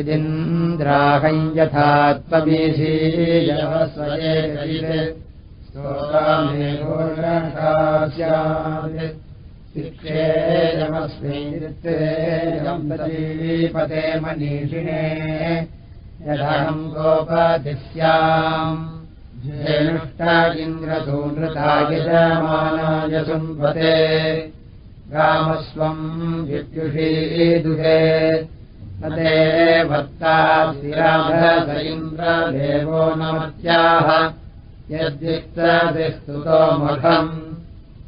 यदिन्द्राहम् यथा त्वमीशीयवस्वये शिक्षेयमस्मिपते मनीषिणे यदहम् गोपदिस्याम् इन्द्रसूनृतायजमानाय सुन्वते रामस्वम् विद्युषीदुहे तते इन्द्रदेवो नमत्याः यद्युक्ततिस्तुतो मखम्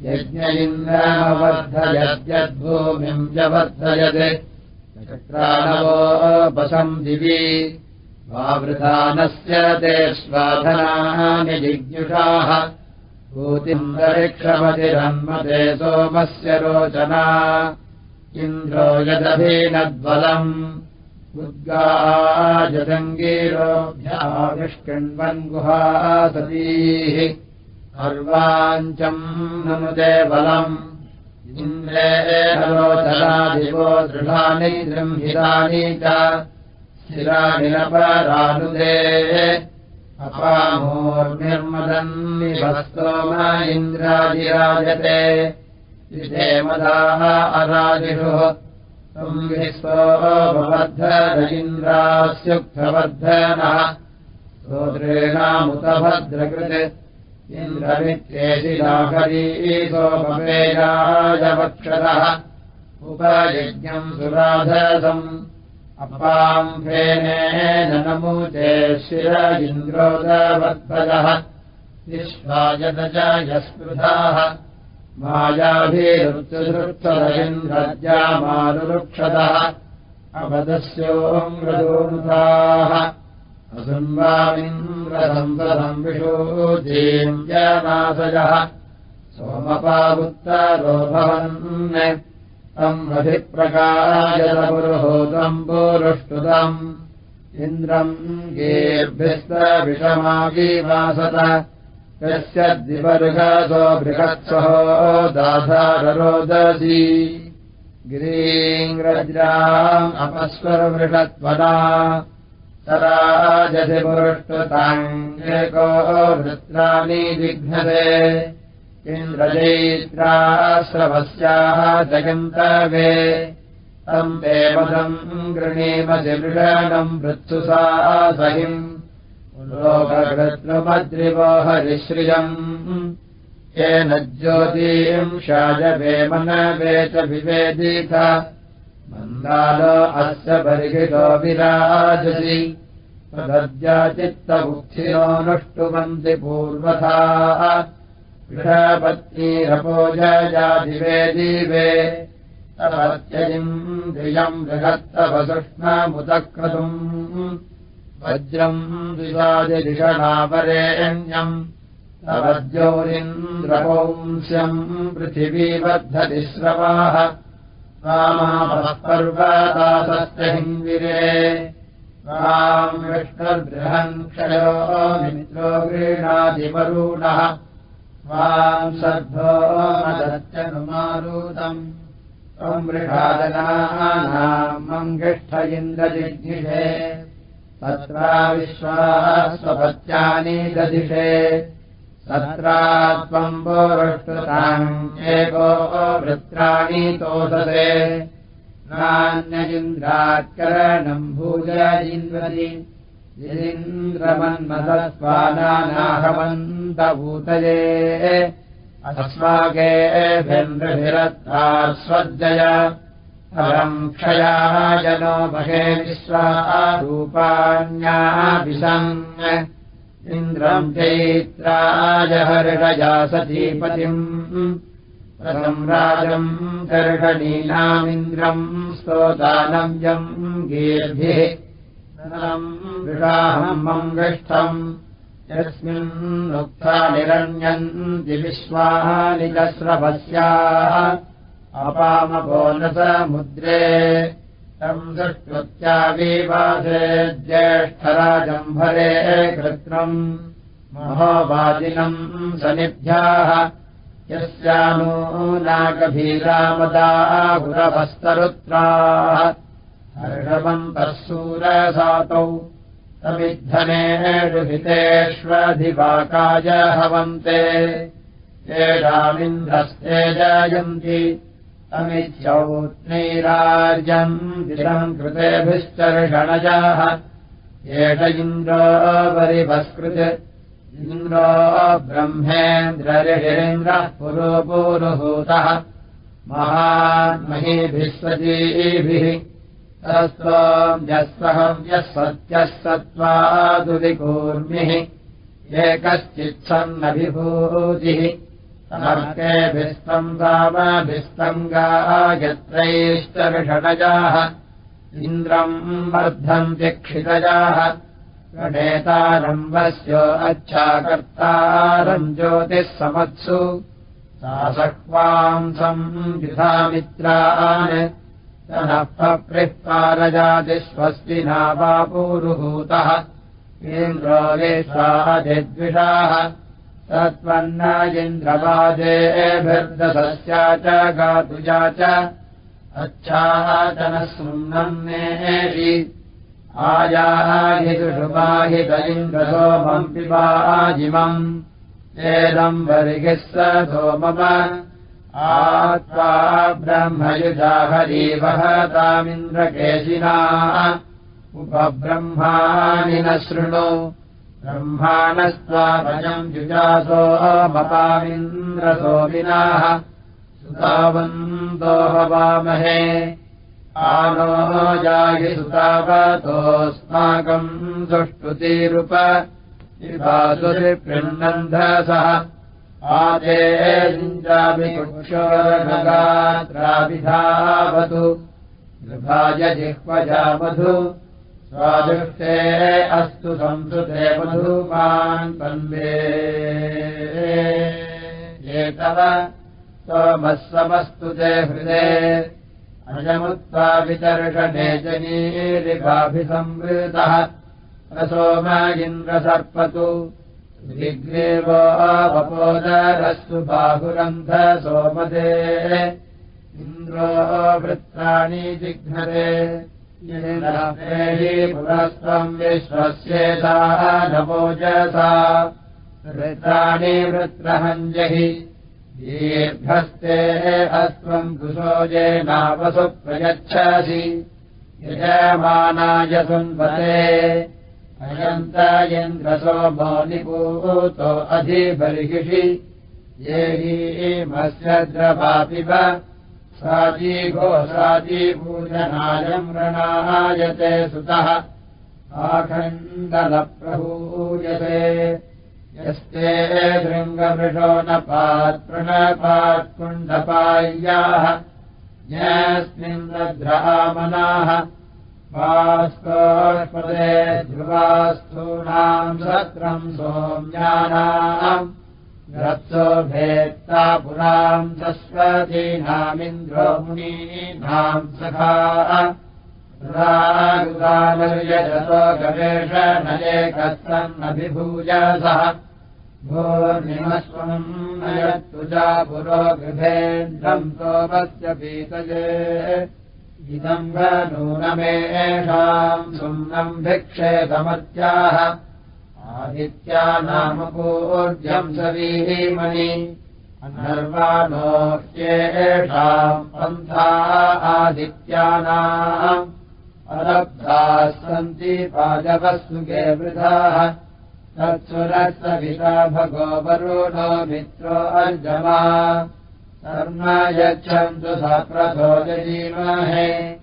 यज्ञ इन्द्रमवर्धयद्यद्भूमिम् व्यवर्धयत् चक्राणवोपसम् दिवि। वावृधानस्य ते स्वाधनानि जिज्ञुषाः। भूतिन्दरिक्षमतिरन्मते सोमस्य रोचना। इन्द्रो यदभिनद्बलम् उद्गाजदङ्गीरोऽभ्याविष्कृण्वन् गुहा सतीः अर्वाञ्चम् ननुते बलम्। इन्द्रे रोचनादिवो दृढानि दृम्हितानि च अपामोर्निर्मदन्निभस्तोम इन्द्रादिराजते विधेमदाः अराजिषुः संविश्वोपवर्धरजिन्द्रास्युक्तवर्धनः सोदृणामुतभद्रकृत् इन्द्रमित्येशिलाहरीसोपवेयाजवक्षरः उपयज्ञम् सुराधसम् अपाम्भेनेन नमूते शिर इन्द्रोदवर्धजः विश्वायत च यस्पृधाः मायाभिरुक्तदृक्तरविन्द्रज्यामारुरुक्षतः अवदस्योङ्ग्रदोनुताः असुम्बामिन्द्रसम्पदम् विशोचीम् जनासजः सोमपावुत्तरो भवन् तम् रथिप्रकारायतपुरुहूतम् पुरुष्टुतम् इन्द्रम् गेर्भिस्तविषमागीवासत यस्य द्विवर्घसो बृहत्सहो दाधाररोदसी गिरीङ्ग्रज्राम् अपस्वरवृषत्वना तराजधिपुरुष्टुताङ्गेको वृत्राणि जिघ्नते इन्द्रजैत्राश्रवस्याः जगन्तवे। तम् देवदम् गृणीमसि मृषणम् वृत्सुसा सहिम् लोककृत्वमद्रिवो हरिश्रियम् येन ज्योतीम् शाजवे मनवे च विवेदित। मन्दालो अस्य बर्हितो विराजसि। तदद्याचित्तबुद्धिनोऽनुष्टुवन्ति पूर्वथा। षपत्नीरपोजयादिवे तवत्यजिन्द्रियम् बृहत्तवसुष्णमुदक्रतुम् वज्रम् विवादिषणापरेण्यम् तवद्योरिन्द्रपौंस्यम् पृथिवीवर्धति श्रवाः। रामापर्वदासस्य हिन्विरे राम् विष्णुर्बृहन् क्षयो मित्रो गृह्णादिवरुणः वाम् सर्भो मदत्यनुमारूतम्। त्वम् मृषादनानाम् मङ्गिष्ठ इन्द्रजिज्ञिषे तत्रा विश्वास्वपत्यानि ददिशे तत्रा त्वम् पोरुष्टुताम् एको वृत्राणि तोषसे नान्यजिन्द्रात्करणम् भूज इन्द्रति यदिन्द्रमन्मथस्वादानाहवन्तभूतये अस्माकेभिन्द्रभिरत्ता स्वज्जय परम् जनो महे विश्वारूपाण्याभिषम् इन्द्रम् चैत्राय हर्षया सतीपतिम्। रसम् राजम् कर्षणीनामिन्द्रम् स्तोतानव्यम् गीर्भिः। विषाहम् मङ्गिष्ठम् यस्मिन्नुक्ता निरण्यन्ति विश्वानि अपामपोनसमुद्रे तम् दृष्ट्वत्याविवासे ज्येष्ठराजम्भरे कृत्रम् महोवादिनम् सनिभ्याः यस्यानो नागभीरामदा गुरवस्तरुत्राः हर्षवन्तः सूरसातौ। समिद्धनेषुहितेष्वधिवाकाय हवन्ते। येषामिन्द्रस्ते जयन्ति अमित्यौत्नैरार्यम् दिशम् कृतेभिश्चर्षणजाः। एष इन्द्रो परिभस्कृत्। इन्द्रो ब्रह्मेन्द्ररिषिरेन्द्रः पुरोपुरुहूतः। महान्महीभिः यः सत्यः सत्त्वादुविकूर्मिः एकश्चित्सन्नभिभूतिः समर्केभिस्तम् रामभिस्तम् गायत्रैश्चर्षणजाः इन्द्रम् वर्धम् क्षितजाः। गणेतारम्भस्य अच्छाकर्तारम् ज्योतिः समत्सु सासक्वांसम् युधामित्रान् नः पप्रिः स्वस्ति नावापूरुभूतः इन्द्रो वेष्वादिद्विषाः तत्त्वन्न इन्द्रवादेभिर्दसस्या च गातुजा च सुम्नम् मेषि आयाहितुषुपाहित इन्द्रसोमम् पिबाजिमम् एदम् वर्गिः स सोमम आत्वा ब्रह्मयुजाहरीवहतामिन्द्रकेशिना उपब्रह्माणि न शृणु ब्रह्माणस्त्वाभजम् युजासो मपामिन्द्रसोमिनाः सुतावन्तो हवामहे आनो जायि सुतावतोऽस्माकम् सुष्टुतिरुप इवासुरिप्यन्नन्धसः आदेन्द्राभिक्षोरगात्राभिधावतु विभाय जिह्वजा मधु स्वादृष्टे अस्तु संसृते मधुमान् पन्वे एतव सोमः समस्तु ते हृदे अजमुत्वा वितर्षणे जनीरिभाभिसंवृतः। सोम इन्द्रसर्पतु विग्रेवोपपोदरस्तु बाहुरन्ध सोमदे। इन्द्रो वृत्तानि जिघ्नरे पुरस्त्वम् विश्वस्येता नवोजसा। वृत्तानि वृत्रहञ्जहि दीर्घस्ते अस्त्वम् कुशोजेनावसु प्रयच्छसि। यजमानाय सुन्वते अयन्त इन्द्रसो मौनिपूतो अधिबर्हिषि। ये हीमस्य द्रवापिब साजीघो साजीपूजनायम् रणायते सुतः। आखण्डलप्रभूयते। यस्ते भृङ्गमृषो न पात्पृणपात्कुण्डपाय्याः यस्मिन् द्रामनाः वास्पदे ध्रुवास्थूनाम् सत्रम् सोम्यानाम् रत्सो भेत्ता पुराम् सस्वतीनामिन्द्रो मुनीनाम् सखागुदानर्यजतो गवेषणलेकस्तन्नभिभूयसः भोर्निमस्वम् नयत्तुजा पुरोगृभेन्द्रम् सोमस्य पीतये। इदम् नूनमेषाम् सुम्नम् भिक्षेतमत्याः आदित्या नाम पूर्जम् सवीमणि अनर्वाणोऽप्येषाम् पन्था आदित्यानाम् अलब्धाः सन्ति पादवस्तुके वृथाः। तत्सुरसविता भगो वरुणो मित्रो अर्जमा। कर्म यच्छन्तु सप्रथो जीमहे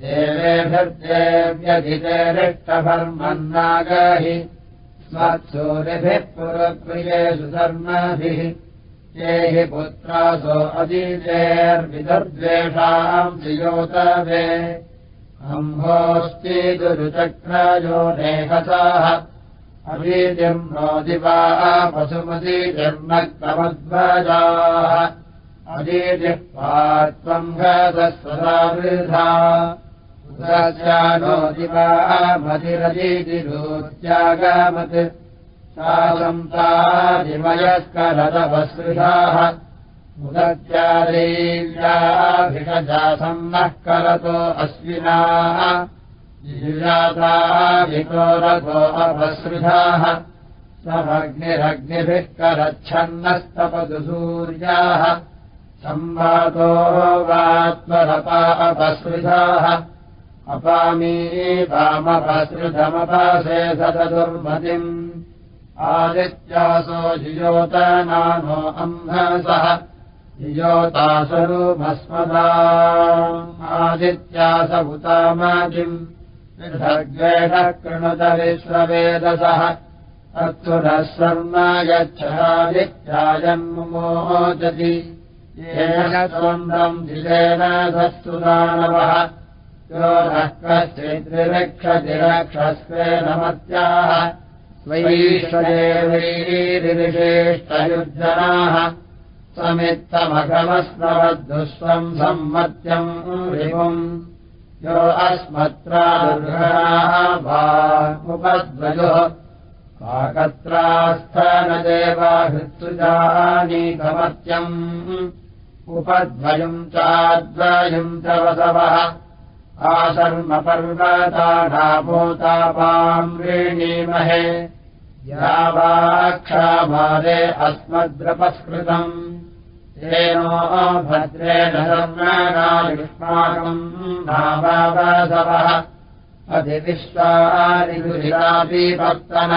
देवेभिर्देव्यधितेरिष्टभर्मन्नागहि स्मत्सूरिभिः पुरप्रियेषु धर्मभिः। ये हि पुत्रासो अजीतेर्विदर्द्वेषाम् श्रियोतवे अम्भोऽस्ति दुरुचक्रयो नेहसाः अवीतिम् दिवा पशुमतीर्मक्रमध्वजाः अजीतिः गतः वृथा नो दिवा मतिरजीतिरोत्यागामत् सा सन्तादिमयस्करदवसृषाः उदत्यादेव्याभिषजासन्नः करतो अश्विनाः। जिजाताभिकोरतो अपसृधाः। समग्निरग्निभिः करच्छन्नस्तपतु सूर्याः। संवातो वात्मरपा अपसृधाः अपामी वामपसृधमपासे सतदुर्मतिम्। आदित्यासो जियोतनानो अम्भसः जियोतासरूमस्मदा। आदित्यास उतामाजिम् निर्धग्वेषः कृणुत विश्ववेदसः। अत्सुरः शर्म गच्छादित्याजन्मोचति येन स्वन्दम् दिलेन सस्तुदानवः यो नः कश्चिद्विरक्षति रक्षस्वेन मत्याः स्वैश्वरेवैरिविशेष्टयुर्जनाः समित्तमघमस्मवद्दुष्वम् सम्मत्यम् यो अस्मत्रादुर्घणाः भामुपद्वयोः काकत्रास्थानदेवाहृत्सुजानीकमत्यम् उपद्वयम् चाद्वयम् च वसवः आशर्मपर्वताढापोतापाम् वीणीमहे यावाक्षामादे अस्मद्रपस्कृतम्। येनो भद्रेण युष्माकम् नामावासवः अधिविश्वादिगुरिरापीवर्तन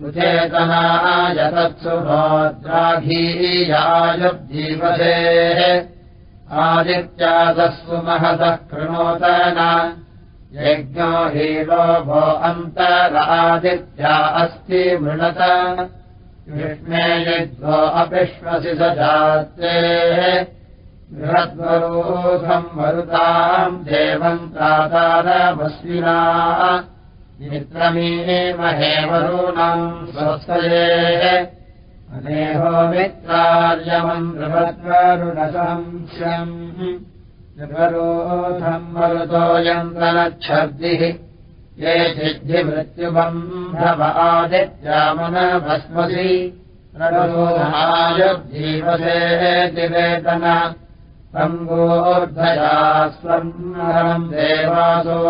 सुचेतनायतत्सु भोद्राघीयायुब्जीवसेः आदित्यादस्सु महतः कृणोतन। यज्ञो हीलो भो अन्तरादित्या अस्ति मृणत। विष्णे यज्ञो अपिश्वसि स जातेः। बृहद्वरोधम् मरुताम् देवम् प्रातारमस्विना। मित्रमीमहे वरूणाम् स्वस्तयेः अनेहो मित्रार्यमम् बृहद्वरुणसंस्यम् त्रिवरोधम् मरुतो यन्त्रनच्छब्दिः ये सिद्धिमृत्युबम् भव आदित्यामनभस्मसि प्ररोधायुजीवसे दिवेतन सङ्गोर्धया स्वम् देवासो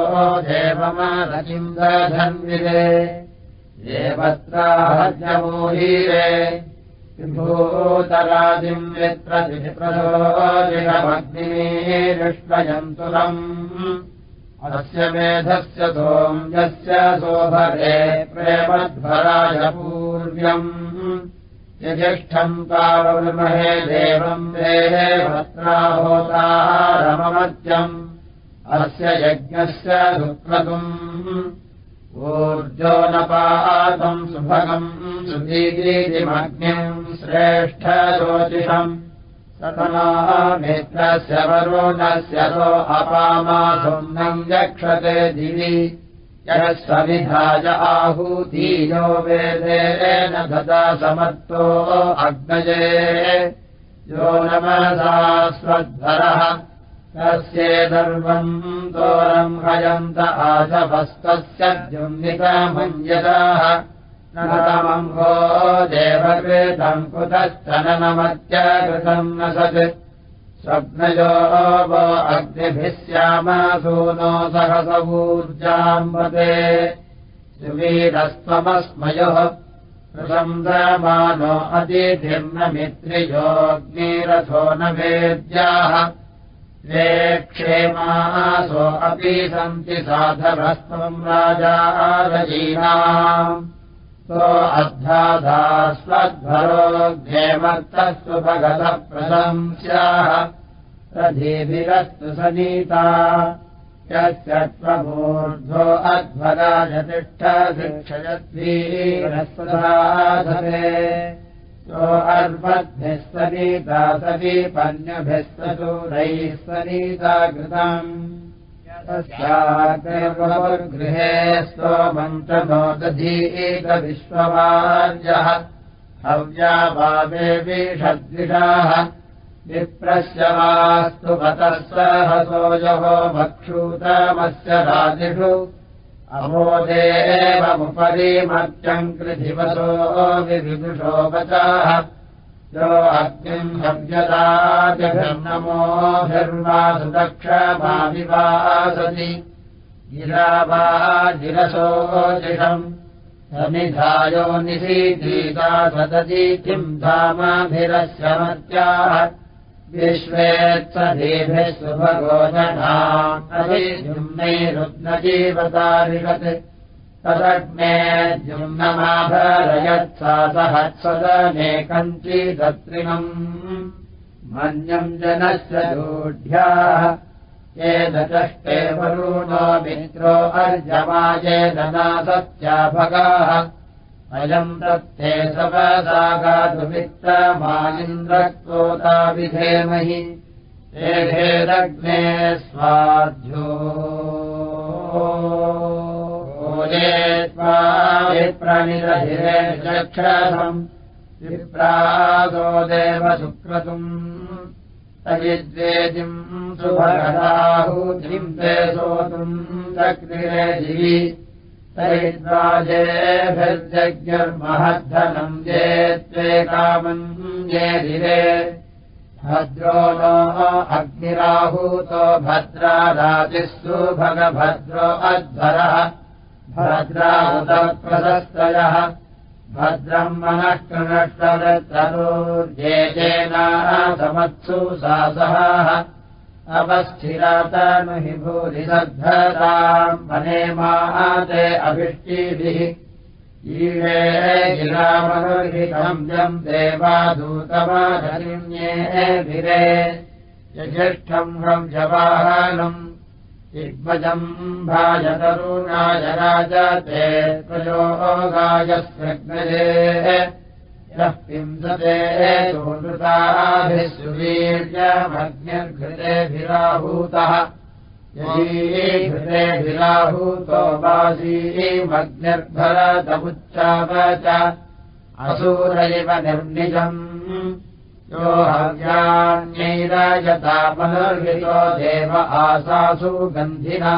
देवमरचिन्दधन्विरे देवत्राहजमोहीरे विभूतराजिम् यत्रप्रसोजिरमग्निष्वयन्तुलम् अस्य मेधस्य सोम्यस्य सोभरे प्रेमध्वराय पूर्व्यम्। यजिष्ठम् तावमहे देवम् देहे भत्राहोतारममत्यम् अस्य यज्ञस्य दुःखतुम् ऊर्जोनपातम् सुभगम् सुदीदीतिमग्निम् श्रेष्ठज्योतिषम् सतनामित्रस्य वरुणस्य तो अपामासुम्नम् यक्षते दिवि। यः सविधाय आहूतीयो वेदेन ददा समर्थो अग्नये। यो नमसा स्वध्वरः तस्येदर्वम् तोरम् हयन्त आशभस्तस्य द्युम्निकमञ्जताः नमतमम्भो देवकृतम् कुतश्चननमत्यकृतम् न सत्। स्वप्नयो वो अग्निभिः श्यामासूनो सहसवूर्जाम्बते। सुवीरस्त्वमस्मयोः प्रशंसमानो अतिथिर्नमित्रियोऽग्निरथो न वेद्याः क्षेमासो अपि सन्ति साधवस्त्वम् राजारजीनाम् सो अध्याधास्वध्वरोऽध्येमर्थस्तु भगतः प्रशंस्याः तधीभिरस्तु सनीता। यस्य त्वमूर्ध्वो अध्वराजतिष्ठशिक्षयद्वीरस्वधाधरे सनीता सवीपन्यभिः सचूरैः सनीता कृतम् गृहे स्वमन्त्रनो दधीकविश्ववार्यः हव्याभावे विषद्विषाः। विप्रस्य वास्तु मतः सहसोजहो भक्षूतमस्य राजिषु अमोदेवमुपरि मर्त्यम् कृधिवसो विविदुषो वचाः यो अग्निम् हव्यदाजघर्णमोभिर्वासुदक्षमाविवासति गिरा वा जिरसोजिषम् समिधायो निशीतीता सदति किम् धामाभिरस्यमत्याः विश्वेत्सदेभिः सुभगोजनाैरुग्नजीवतारिषत् तदग्ने द्युम्नमाभरयत्सा सहत्सदनेकञ्चिदत्रिणम् मन्यम् जनस्य दोढ्याः। ये दचष्टे वरुणो मित्रो अर्जमायेदना सत्याभगाः अयम् दत्ते सपदागातुमित्रमालिन्द्रक्तोताविधेमहि हेभेदग्ने स्वाध्यो। विप्रनिरहिरे चक्षसम्। विप्रासो देव सुक्रतुम् ते सोतुम्। चक्रिरे दिवि तैद्वाजेभिर्जज्ञर्महद्धनम् जे त्वे कामम् ये दिरे भद्रो नो अग्निराहूतो भद्रारातिस्तु भगभद्रो अध्वरः। भद्राहुतप्रशस्तयः भद्रम् मनः कृणष्टरतरोर्जेजेना समत्सु सासहाः अवस्थिरातनुहि भूरिसद्धताम् मने माते अभिष्टिभिः ईवे गिरामनुर्हितम् यम् देवादूतमाधरिण्येभिरे यज्येष्ठम् हम् जवाहनम् दिग्मजम् भाजतरुणाय राजते प्रयोगायस्वग्नये यः पिंसते सुवीर्यमग्निर्घृतेभिराहूतः यदीघृतेभिराहूतो वासीमग्निर्भरतमुच्चाव च असूरैव निर्निजम्। यो हव्यान्यैरायतामनुर्हितो देव आसासु गन्धिना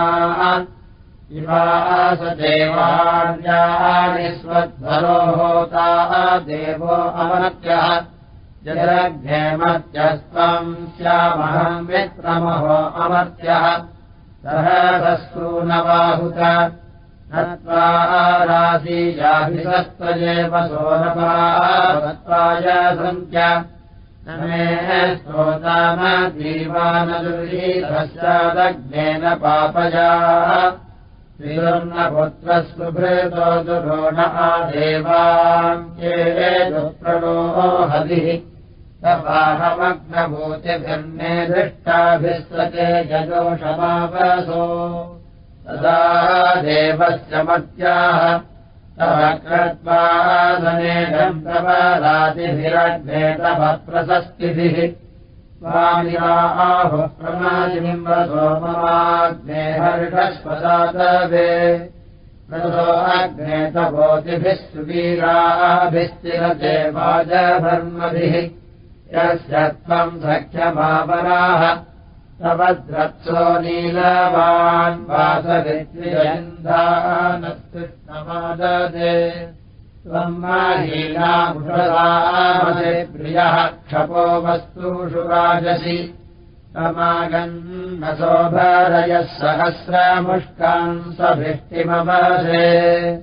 स्वध्वरो होता देवो अमर्त्यः जग्नेमत्यस्त्वम् स्यामहम् मित्रमहो अमर्त्यः। सहसस्रूनबाहुत नत्वा राशीयाभिसत्त्वजेव सोनपात्वाय सन्त्य। न मे स्तोतामदीवानदुरीधस्यादग्नेन पापयाः आदेवाङ्के दुप्रणो हदिः तवाहमग्नभूतिभिर्ने दृष्टाभिस्वते यजोषमावसो तदा देवस्य मत्याः तव प्रशस्तिभिः स्वामियाहुः प्रमादिम्बसो ममाग्ने हर्षस्वसातवे प्रसो अग्ने तपोतिभिः सुवीराभिस्तिरते वाजभर्मभिः यस्य त्वम् सख्यमापराः तव द्रत्सो नीलवान् वासवित्रियन्धानस्तृष्णमाददे त्वम् माहीनामुषदामसे प्रियः क्षपो वस्तुषु राजसि तमागन्न शोभरयः सहस्रमुष्कान् सभिष्टिमवसे।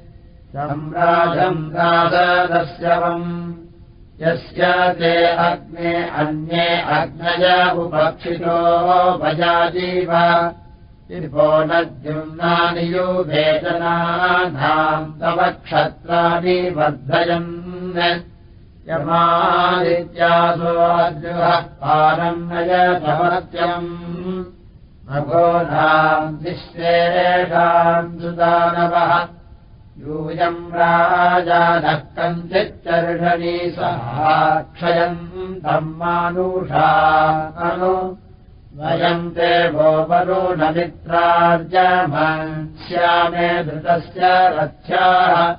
सम्राजम् दासदस्यवम्। यस्य ते अग्ने अन्ये अग्नय उपक्षितो भजाजीव इपो नद्युम्नानि युवेदनानाम् तव क्षत्राणि वर्धयन्। यमादित्यासो अद्रुहः पारम् नयतमत्यम् भगोधाम् विश्वेषाम् सुदानवः। यूयम् राजानः कञ्चिच्चर्षणी सहाक्षयम् तम् मानुषा अनु वयम् ते गोपरो न मित्रार्जमश्यामे धृतस्य रथ्याः।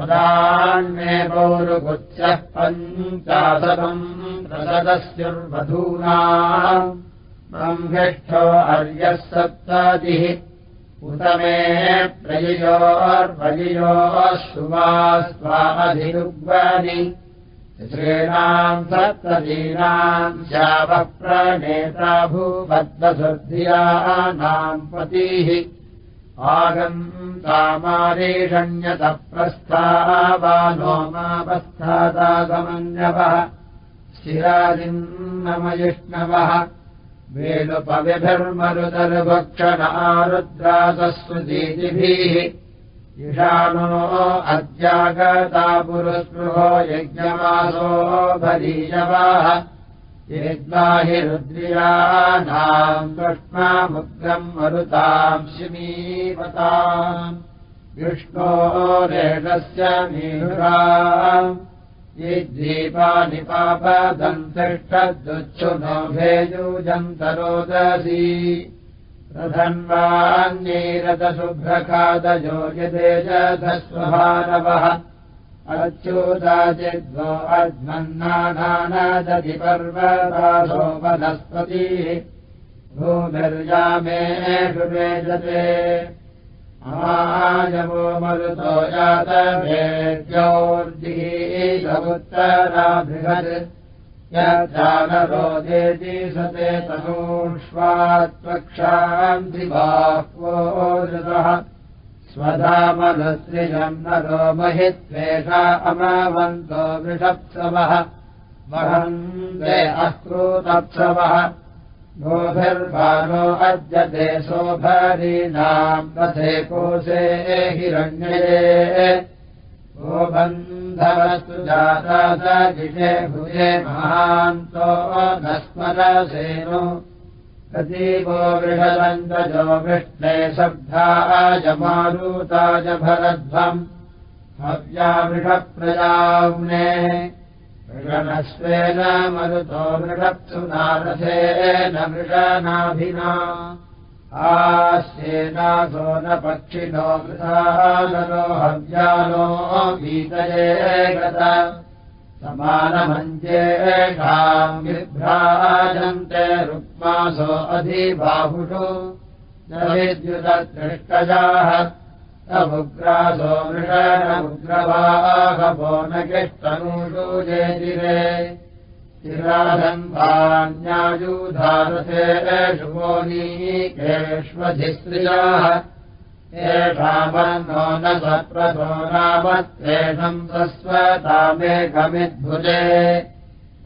अदान्मे पौरुगुत्स्यः पञ्चाशतम् प्रसदस्युर्वधूना। ब्रह्मिष्ठो अर्यः सप्तादिः उत मे प्रययोर्वयोः सुवा स्वामधिरुग्नि श्रीणाम् सप्तदीनाम् श्यावप्रणेता भूपद्मसुर्धियानाम् पतीः आगम् कामारेषण्यतः प्रस्थावानोमावस्थादागमन्यवः शिराजिन्नमयिष्णवः ईशानो अद्यागता पुरुस्पृहो यज्ञमासो भरीयवाः यज्ञाहि रुद्रियानाम् कृष्णामुग्रम् मरुताम् शिमीवताम् विष्णोरेषस्य मीरा ये द्वीपानि पापदन्तिष्ठदुच्छुनो भेजूजन्तरोदसी प्रधन्वान्यैरतशुभ्रखादयो यदेजधस्वभानवः अच्युताचिद्वो अध्मन्नानादति पर्वतासो वनस्पतिः। भूमिर्यामेषु मेजते आयवो मरुतो यातभेद्योर्जीगमुत्तराबृहत् यजानरोदेति सते तनूष्वात्वक्षान्तिबाह्वो ऋतः स्वधामनुसृजम् नरो महित्वेषा अमवन्तो वृषप्सवः। वहन्ते अक्रूतप्सवः गोभिर्बालो अद्यते शोभरीणाम् रथे कोशे हिरण्ये गोबन्धवस्तु जाता जिषे भुजे महान्तो न स्मरसेनो प्रतीपो वृषदन्तजो वृष्णे शब्दाय मारुताय भरध्वम् हव्यावृषप्रजाम्ने वृषणस्वेन मरुतो वृषप्सु नारथेन वृषनाभिना आस्येनासो न पक्षिणो वृथानो हव्यानो गीतये गत समानमञ्जेषाम् विभ्राजन्ते रुक्मासो अधिबाहुषु। न विद्युतदृष्टजाः समुग्रासो वृषणमुग्रवाहवो न किष्टनुषु जेतिरे चिराधन्वान्यायुधारथेषु गोनीकेष्वधिस्त्रियाः येषामन्नो न सप्रथो नामत्वेषम् सस्वतामेकमिद्भुजे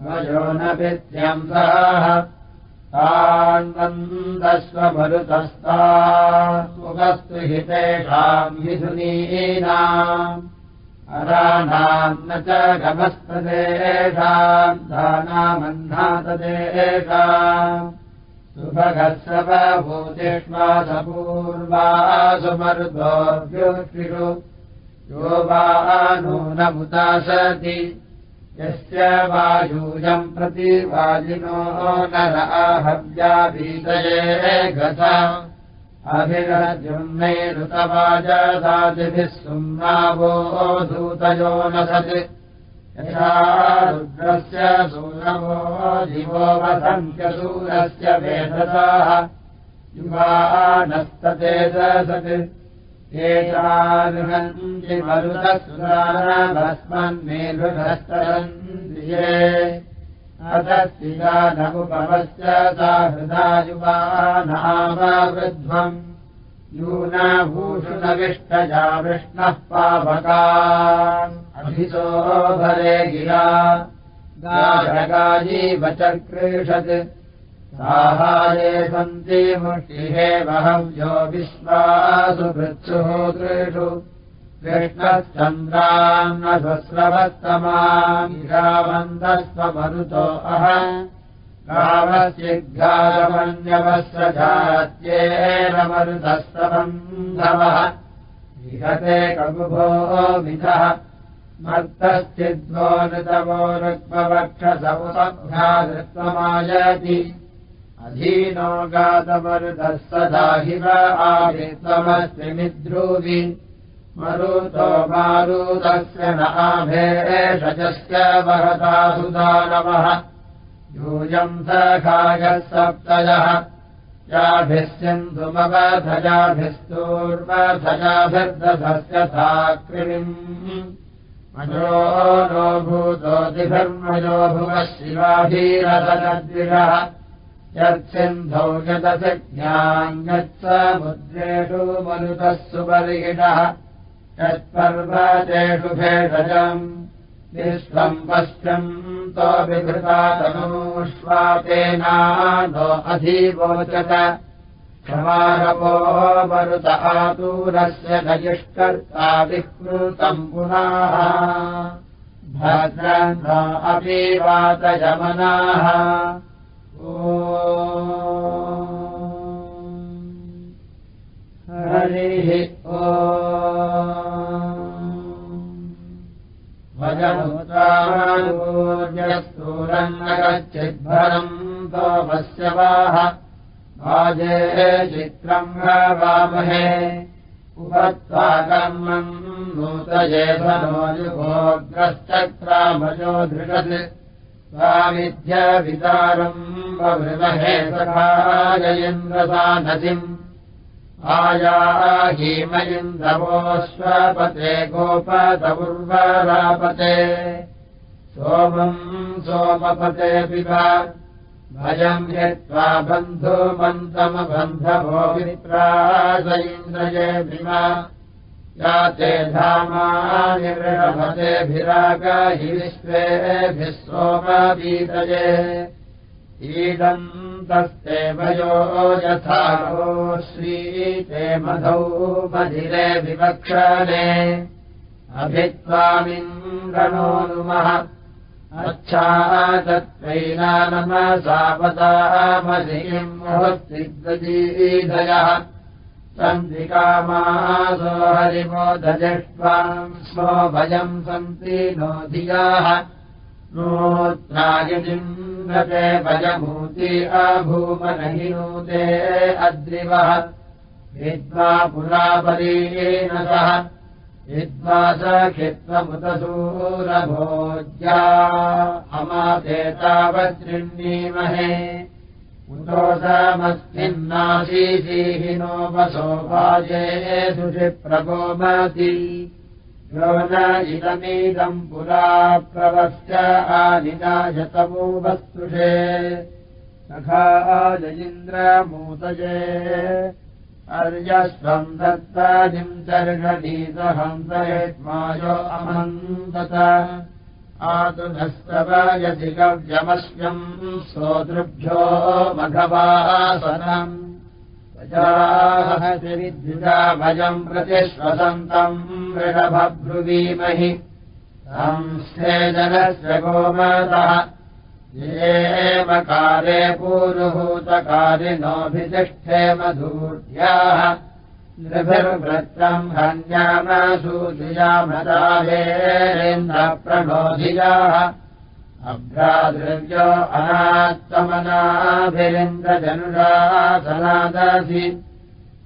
वयो न विद्यम् सः तान्वन्दस्वमरुतस्तास्तु हितेषाम् विधुनीनाम् अराणाम् न च गमस्तदेषाम् दानामह्नातदेषाम् सुभगस्रवभूतिष्मासपूर्वासु मरुदोऽभ्युष्टिषु यो वा नूनमुदासति यस्य वायूयम् प्रति वाजिनो नर आहव्याभीतये गत अभिरजुम्नैरुतवाजसादिभिः सुम्नावो धूतयो न सत् यथा रुद्रस्य सूरवो दिवो वसन्त्यसूरस्य वेदसाः। युवानस्ततेजसत् एतानुहन्ति मरुतसुरानभस्मन्मेलुभस्तरन्त्रिये सा हृदा युवानामावृध्वम् यूनाभूषुणविष्टजा विष्णः पावकान्। अभिसो भरे गिरा। साहाये सन्ति मुष्टिहे वहव्यो विश्वासु भृत्सुः कृषु कृष्णश्चन्द्रान्न स्वस्रवस्तमान्दावन्दस्वमरुतो अह। गावस्यग्गागमन्यवस्रजात्येन मरुतस्तबन्धवः विहते कगुभो विधः। मर्तश्चिद्वो नृतमो रुक्मवक्षसमुपभ्यादृत्वमायति अधीनो गातमरुतः सदा हिव आवित्वमस्त्रिमिद्रूवि मरुतो मारुतस्य न आभेषजस्य वहता सुदानवः। यूयम् सखायः सप्तयः। याभिः सिन्धुमवधजाभिस्तूर्वधजाभिर्दधस्य साकृणिम् मजो नो भूतोऽधिधर्मजो भुवः शिवाधीरतनद्विषः यत्सिन्धौ यदसज्ञान्यत्समुद्रेषु मनुतः सुपर्यिणः यत्पर्वतेषु भेषजम् विश्वम् पश्यन्तो विभृतातनूष्वातेना नो अधीवोचत। क्षमारपो मरुत आतूरस्य नजिष्कर्ता विकृतम् पुनाः भद्रन् अपि वातयमनाः हरिः ओ वजमुतास्तूरङ्गचिद्भरम् तोमस्य वाह वाजे चित्रम् वामहे उपत्वा कर्मम् नूतये धनोजुगोग्रश्चक्रामजो धृषत् स्वामिध्यवितारम् वृमहे सखायन्द्रसा नदिम् आयाहीमयिन्दवोऽश्वपते गोपदौर्वरापते सोमम् सोमपते पिबा भयम् यत्त्वा बन्धुमन्तमबन्धवो विप्रास इन्द्रये भीमा। या ते धामा निर्णभतेभिरागहि विश्वेभिः सोमवीतये ईदम् तस्ते भयो यथा श्रीते मधौ मधिरे विवक्षणे। अभित्वामिन्द्रणो नुमः अच्छादत्वैनानमसापदामधिम् मुहस्तिगजीधयः सन्धिकामासो हरिमोदजिष्वाम् स्मो भयम् सन्ति नो धियाः नोत्रायजिन्दते भजभूति अभूमनहिनूते अद्रिवः। विद्वा पुरापरीण सह। विद्वा सखित्वमुतसूरभोज्या अमाते तावत्रिण्णीमहे उतोषमस्मिन्नाशीसीहिनोपसोभाजे सुषिप्रभोमति इदमीदम् पुरा प्रवश्च आनिनायतमो वस्तुषे सखा जयिन्द्रमूतये अर्यस्वम् दत्तादिम् दर्शनीतहंसयेत्मायो अमन्तत। आतुनस्तव यदि गव्यमस्यम् सोदृभ्यो मघवासनम् विद्युजाभजम् प्रतिश्वसन्तम् मृषभब्रुवीमहि संस्थेजनस्य गोमतः। येव काले पूरुभूतकारिणोऽभितिष्ठे मधूर्याः नृभिर्वृत्तम् हन्यामसूदुयामदाहेरेन्द्रप्रणोधियाः अभ्रादृव्यो अनात्मनाभिरिन्द्रजनुरासनादसि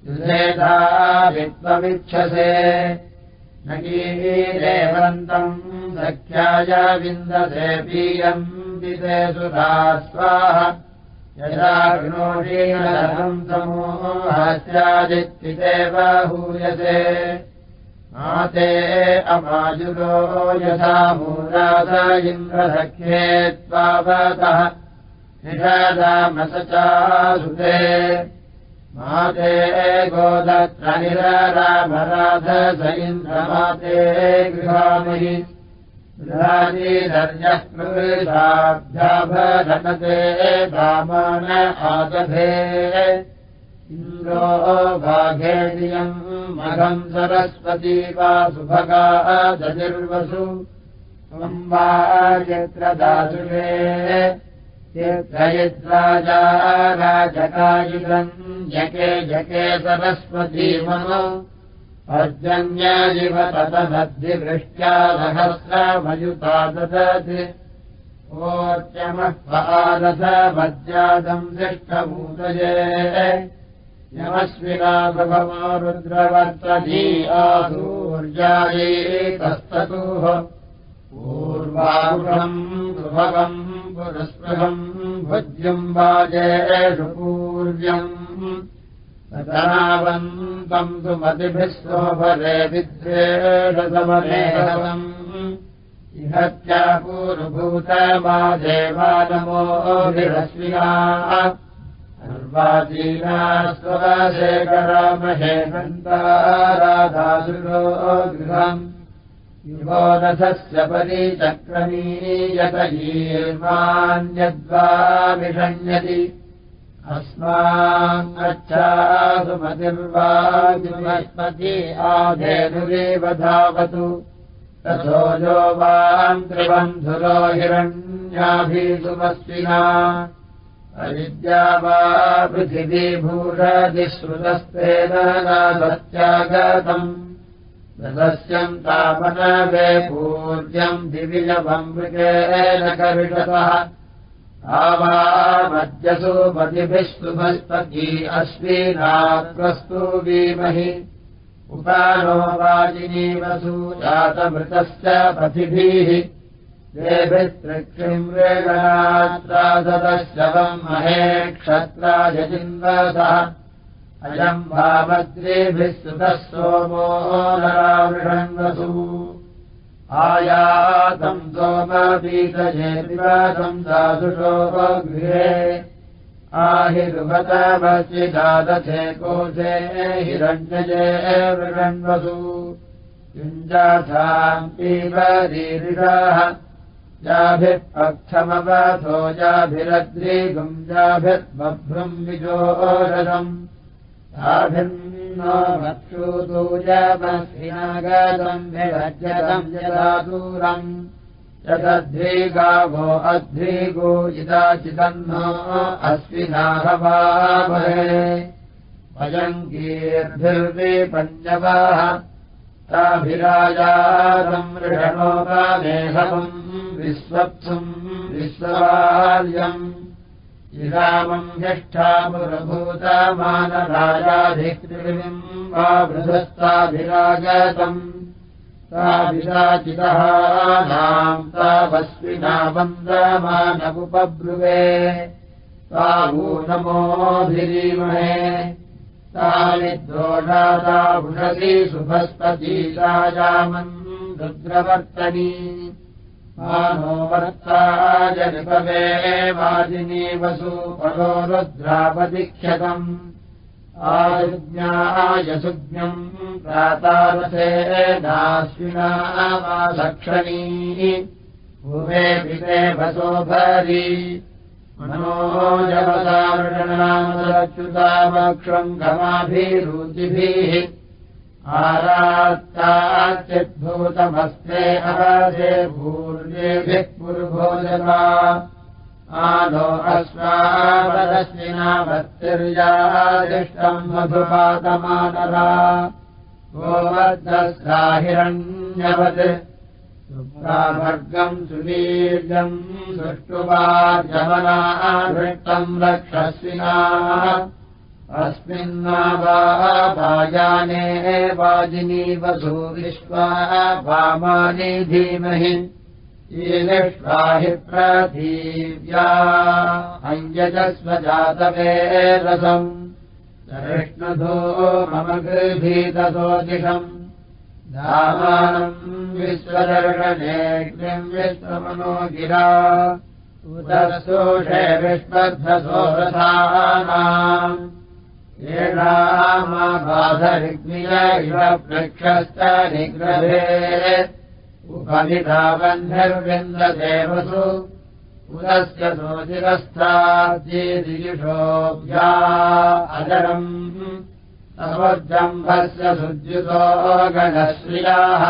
युधेधा वित्वमिच्छसे न कीरेवन्तम् सख्याय विन्दसे पीयम् विदे सुधा स्वाह। यदा कृणोषीणम् समूहस्यादित्विदेव हूयसे माते अमाजुरो यथा मूलाद इन्द्रसख्ये त्वावतः निषदामसचासुते। माते गोदत्र निररामराध स इन्द्रमाते गृहामहि। गृहादिदर्यः कृशाभ्याभरनते दामान आदधे इन्द्रो भाघेदियम् मघम् सरस्वती वा सुभगा दजिर्वसु वा यत्र दासुषे यत्र यद्राजा राजकायुगम् जके जके सरस्वती मम पर्जन्याजिव ततमद्धिवृष्ट्या सहस्रमयुता ददति ओच्यमः पारथमज्जातम् दृष्टभूतये यमस्विना भगवो रुद्रवर्तनी आसूर्यायेतस्ततुः पूर्वारुषम् सुभगम् पुरस्पृहम् भुज्यम् वाजेषु पूर्व्यम् तनावन्तम् तु मतिभिः सोभरे विद्वेषसमनेहम् इहत्या पूर्वभूतमा देवानमोभिरश्विना सर्वादीना गन्ताराधासुरो गृहम् युवोदधस्य परिचक्रमीयतयीर्मान्यद्वा विषण्यति अस्माङ्गच्छासुमतिर्वाजुमस्मति आधेनुरेव धावतु। तथोजो वाम् त्रिबन्धुरो हिरण्याभिसुमस्विना अविद्या वा पृथिवीभूषदिश्रुतस्तेन नासत्यागतम् ददस्यम् तापनवे पूज्यम् दिविजमृगेन कविषतः। आवामद्यसु पतिभिः सुभस्पती अश्विनात्रस्तूवीमहि उपानो वाजिनीवसु जातमृतश्च पथिभिः देभिस्तृक्षिम् वेगनात्रासतश्रवम् महे क्षत्रायजिन्वसः अयम् भावद्रेभिः सुतः सोमो नरावृषण्वसु आयातम् दासुषो गृहे। आहिरुपतमचिदादथे कोशे हिरण्यजे वृषण्वसु युञ्जाथाम् पीवरीरिषाः जाभिः पक्षमवथो जाभिरद्रिगुञ्जाभिर्बभ्रुम् विजोषम् ताभिन्नो भक्षुदूजमस्विनागतम् विभज्यतम् यदा दूरम्। यदध्रीगावो अध्रीगो यदाचिदन्नो अस्विनाहवामहे भजङ्गीर्भिर्विपञ्जवाः ताभिराजातम् ऋषणोपामेहवम् विश्वप्सुम् विश्ववाल्यम् इरामम् ज्येष्ठापुरभूतमानराजाधिकृविम् वा बृहस्ताभिरागतम् ताभिराचितः नाम् तावस्विना वन्दमानमुपब्रुवे तावूनमोऽभिरीमहे। ताविद्रोषादाभुषति सुभस्पतीराजामन् रुद्रवर्तनी मानो वर्ताजनिपवे वाजिनीवसु परो रुद्रापदिख्यतम्। आयुज्ञायसुज्ञम् प्रातारथे नाश्विना वा लक्षणी भुवे पिते वसोभरी मनोजवसामृणामच्युतामक्षम् गमाभिरुचिभिः आरात्ताच्चिद्भूतमस्ते अराधे भूर्येभिः पुरुभोजना। आनो अस्मापदस्विनावत्तिर्यादिष्टम् मधुपातमानरा गोवर्धस्राहिरण्यवत्। सुप्राभर्गम् सुवीर्यम् सुष्टुवार्जवनादृष्टम् रक्षस्विना अस्मिन्नावाजाने वाजिनीवसु विश्वा वामानि धीमहि ईलिष्वाहि प्रतीव्या अञ्जस्व जातवे रसम्। कृष्णधो मम गृभीतसोदिशम् धामानम् विश्वदर्शनेग्निम् विश्वमनो गिरा। उदसोषे विश्वध्वसोरथानाम् येषामाबाधरिग्निय इव वृक्षश्च निग्रहे उपविधा बन्धिर्विन्ददेवसु उदस्य सोचिरस्थाद्येदियुषोऽभ्या अजरम् समोर्जम्भस्य सुद्युतो गणश्रियाः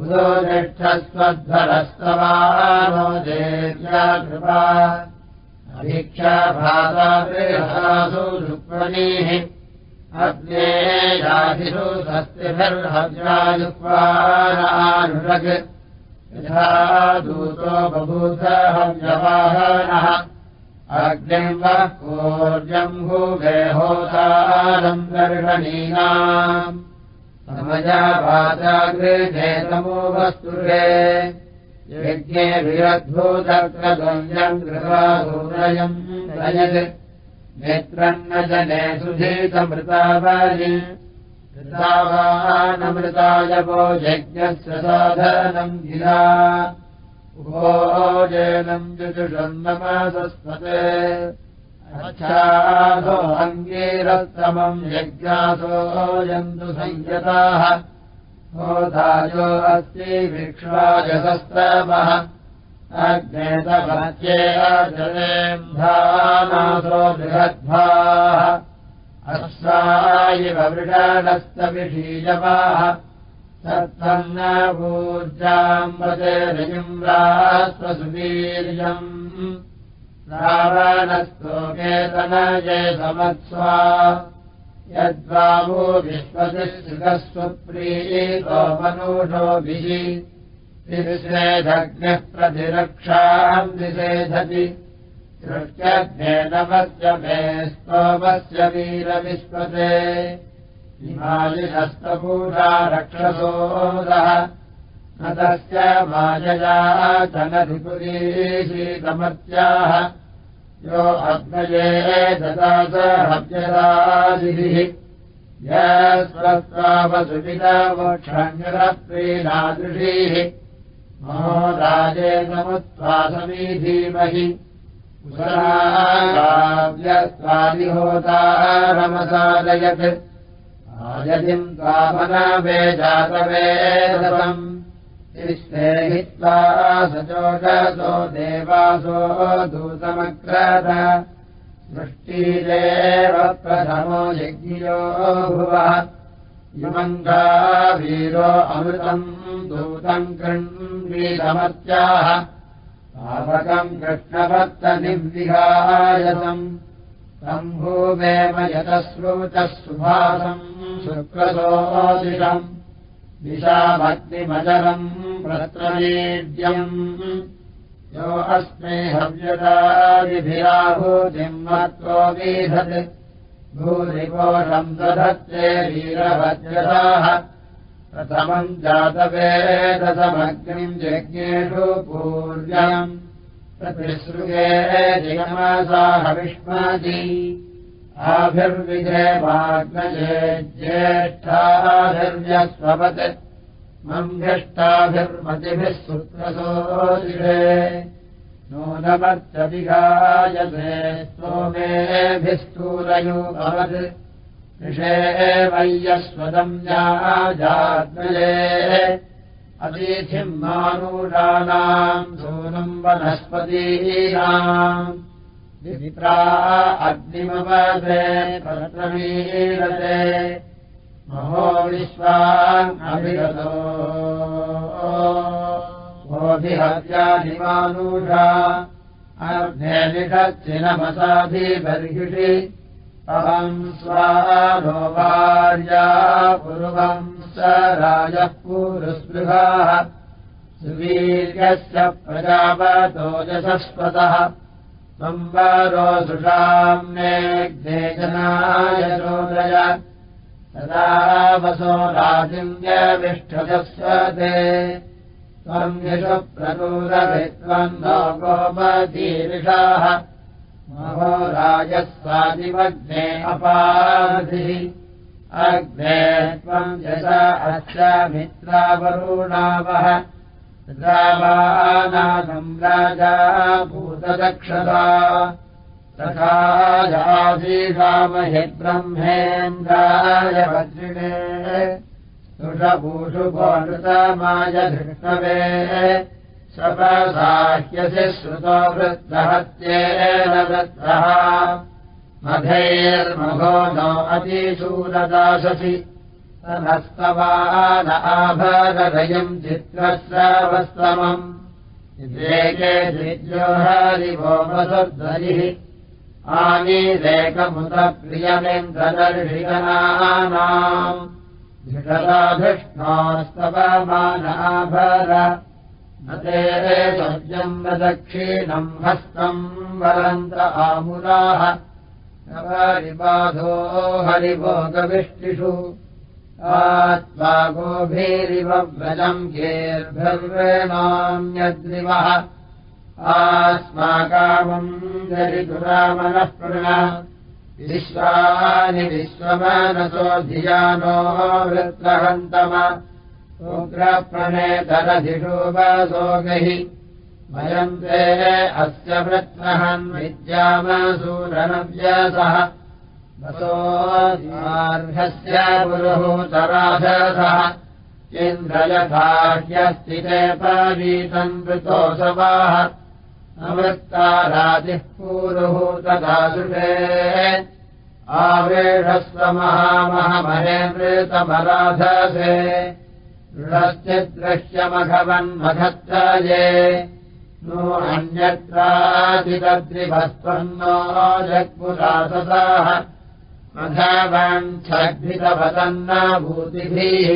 उदो निष्ठस्वध्वरस्तवानो देव्या कृपा अभीक्षाभातासु शुक्वणीः अग्ने याधिषु स्वस्तिभिर्हव्यायुक्वानानुरग् यथा दूतो बभूतहव्यवाहनः। अग्निम् वः कोर्जम्भुगेहोदानम् दर्शनीनाम् समजाभातागृहेतमो वस्तुरे यज्ञे गृहासूरयम् रजत् नेत्रम् न जने सुधीतमृतावानि ृतावानमृतायवो यज्ञस्य साधनम् गिरा। उभोजेनम् चतुषन्नमासस्पते अच्छाधो अङ्गीरस्तमम् यज्ञासो यन्तु संयताः होधायो अस्ति विक्ष्वाजसस्तमः अग्नेतपत्ये जलेन्धानासो बृहद्भाः। अश्वायिव वृषाणस्तविषीयवाः सत्तन्नभूर्जाम्बते रजिम्रास्वसुवीर्यम् रावणस्तोकेतनये समत्स्वा यद्वावो विश्वतिश्रुतस्वप्रीतो मनुषोभिः तिरुषेधग्निः प्रतिरक्षाम् सृष्ट्यज्ञेनवस्य मे स्तोमस्य वीरविश्वते। हिमालिहस्तपूषा रक्षसोदः। न तस्य मायया चनधिपुरीशीतमत्याः यो अग्नये ददा स हव्यदादिभिः यस्वस्वावसुविदवक्षण्यरप्रीणादृशीः महो राजे समुत्वा समीधीमहि व्यस्वादिहोतारमसादयत् आयतिम् त्वामनवेजातवेदम् हित्वा सचोषसो देवासो दूतमक्रद सृष्टिदेव प्रथमो यज्ञियो भुवः। युमङ्गा वीरो अमृतम् दूतम् कृण्वीतमर्त्याः पावकम् कृष्णभक्तनिर्विहायसम् सम्भूमेव यतश्रुतः सुभासम् शुक्रसोदिशम् दिशाभक्तिमजरम् प्रत्रवीड्यम् यो अस्मै हव्यतादिभिराभूतिम् मत्वो वीधत्। भूरिपोषम् दधत्ते वीरभद्रताः। प्रथमम् जातवेदसमग्निम् यज्ञेषु पूर्यम् प्रतिसृगे जयमासाहविष्मति आभिर्विजयमाग्नये ज्येष्ठाभिर्व्यस्वपत् मम्भ्यष्टाभिर्मतिभिः सुप्रसोदिषे नूनमर्चविघायते स्तोमेभिस्तूरयोगवत् ऋषे वय्यस्वदम् जाग्नये अतिथिम् मानूषाणाम् सूनम् वनस्पतीनाम् विप्रा अग्निमवदे प्रमीलते महो विश्वान् अभिगतो भोधिहत्यादिमानुषा अर्धे निषच्चिनमसाधिबर्हिषि अहम् स्वानो भार्या पूर्वम् स राजः पूरुस्पृहाः। सुवीर्यस्य प्रजापतोजसस्पतः संवारो जनाय चोदय तदा वसो राजिन्यविष्ठदस्व ते। त्वम् यशप्रचोदभित्वम् नो गोपतीर्षाः महो राजस्वादिमग्ने अपाधिः अग्ने त्वम् यश अस्य मित्रावरुणावः रावानाथम् राजा भूतदक्षता। तथा याधीषामहि ब्रह्मेन्द्राय वज्रिणे धृष्णवे सपसाह्यसि श्रुतो वृत्तहत्येन वृत्तः मधैर्मघो नो अतिशूरदाससि नस्तवान आभरयम् चित्रस्रावस्तमम् एके द्विजो हरिभोमसर्धरिः आनीरेकमुदप्रियमिन्द्रदर्शिगणानाम् धृषदाधिष्णास्तवमानाभर न ते सज्जम् दक्षिणम् हस्तम् वरन्त आमुराः हरिबाधो हरिभोगविष्टिषु आत्मा गोभीरिव व्रजम् घेर्भर्वेणान्यद्रिवः आस्माकामम् जरितुरामनः पुनः विश्वानि विश्वमानसो धियानो वृत्रहन्तम। उग्रप्रणेतरधिषु वसोगहि वयम् ते अस्य वृत्रहन् विद्यामसूरनव्यसः वसोर्हस्य पुरुहूतराधसः इन्द्रयथाह्यस्थिते परीतम् वृतोऽसवाः अवृत्तारादिः पूरुहूतदासुषे आवेढस्व महामहमहेन्द्रितमराधसे दृढश्चिद्दृश्यमघवन्मघत्रये नो जग्मुराससाः मघवन्क्षद्भितपतन्नभूतिभिः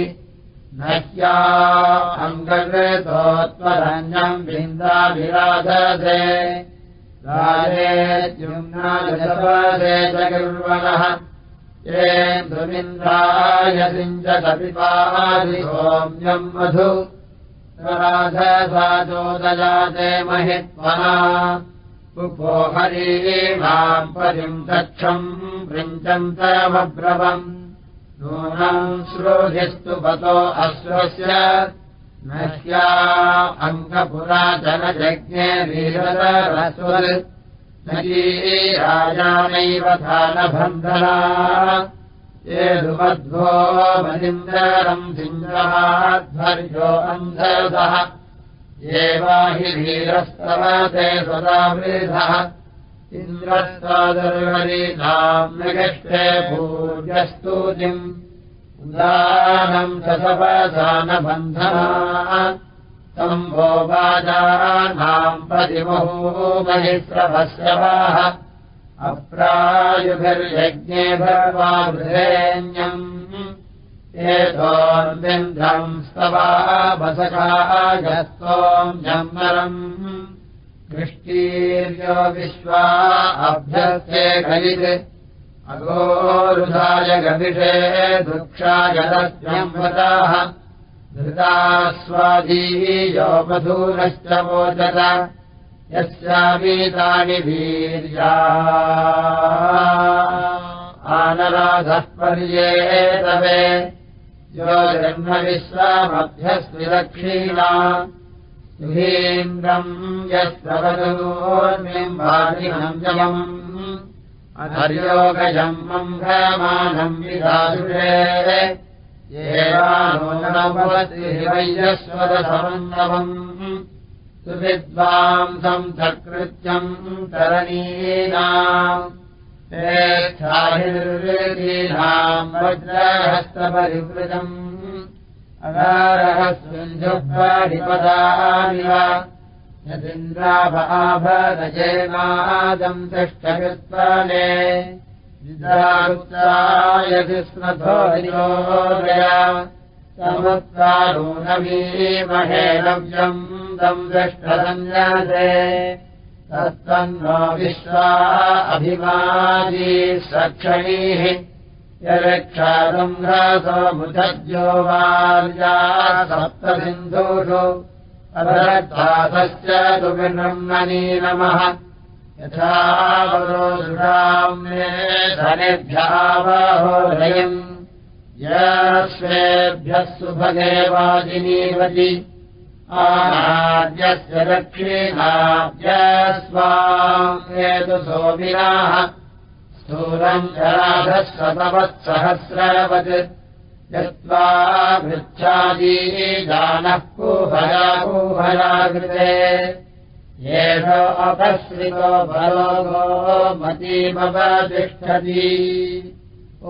नह्या अङ्गकृतोत्वरन्यम् बिन्दाभिराधसे राजेद्युम्नाजपदे जगुर्वणः ये दुमिन्द्राय सिञ्चतपिपादि सोम्यम् मधु। राधसा चोदजाते महित्वना उपोहरीमाम् परिम् दक्षम् वृञ्चन्तमब्रवम् नूनम् श्रोधिस्तु पतो अश्वस्य। नह्या अङ्गपुरातनजज्ञे वीरतरस्वल् नदी राजानैव धानबन्धना ये सुमध्वो मनिन्दरम् सिंहमाध्वर्यो अन्धसः हि वीरस्तवते सदा वृधः इन्द्रस्तादर्वरीनाम् निगष्टे पूर्यस्तूतिम् उदानम् च सपसानबन्धना तम्भो वाजानाम् प्रतिमहो महिस्रभस्यवाः अप्रायुभिर्यज्ञे भर्वाभृधेन्यम् एतोर्विन्ध्रम् स्तवा वसकायस्तोम्यम्बरम् कृष्टीर्यो विश्वा अभ्यस्ये खलित् अगोरुधाय गविषे दुक्षायदस्यम्वताः धृतास्वादीयो मधूरश्च वोचत। यस्यावीतानि वीर्या। आनराधः पर्येतवे यो जन्मविश्वामभ्यस्विदक्षीणा सुहीन्द्रम् अधर्योगजम् मङ्घमानम् विदासुषे एवानोनवतिवैयस्वरसमन्नवम् सुविद्वांसम् सकृत्यम् करणीनाम् ेच्छाहिर्वेदीनाम् वज्रहस्तपरिवृतम्। अगारः स्विन्धुपरिपदानिव यदिन्द्राभाभदजेनादम् तिष्ठकृत्वाले विद्रायुक्तायति स्मधोदया समुत्तारूनवीमहेलव्यम् तम् दृष्टसञ्जाते तत्त्वन्नो विश्वा अभिमाजी सक्षणीः यक्षासम्भ्रासमुद्यो वार्या सप्तसिन्धुषु अभरद्वासश्च तु विनृम्मनी नमः यथा वरोषाम्ये धनेभ्यावहोदयम् यस्वेभ्यः सुभगे वाजिनीवति आद्यस्य दक्षिणाद्यस्वाेतु सोमिनाः स्थूलम् जराधः शतवत्सहस्रवत् यत्त्वा भृच्छादी जानः कुहरा कुहराकृते एष अपश्रितो भरो गो मतीमवतिष्ठति। ओ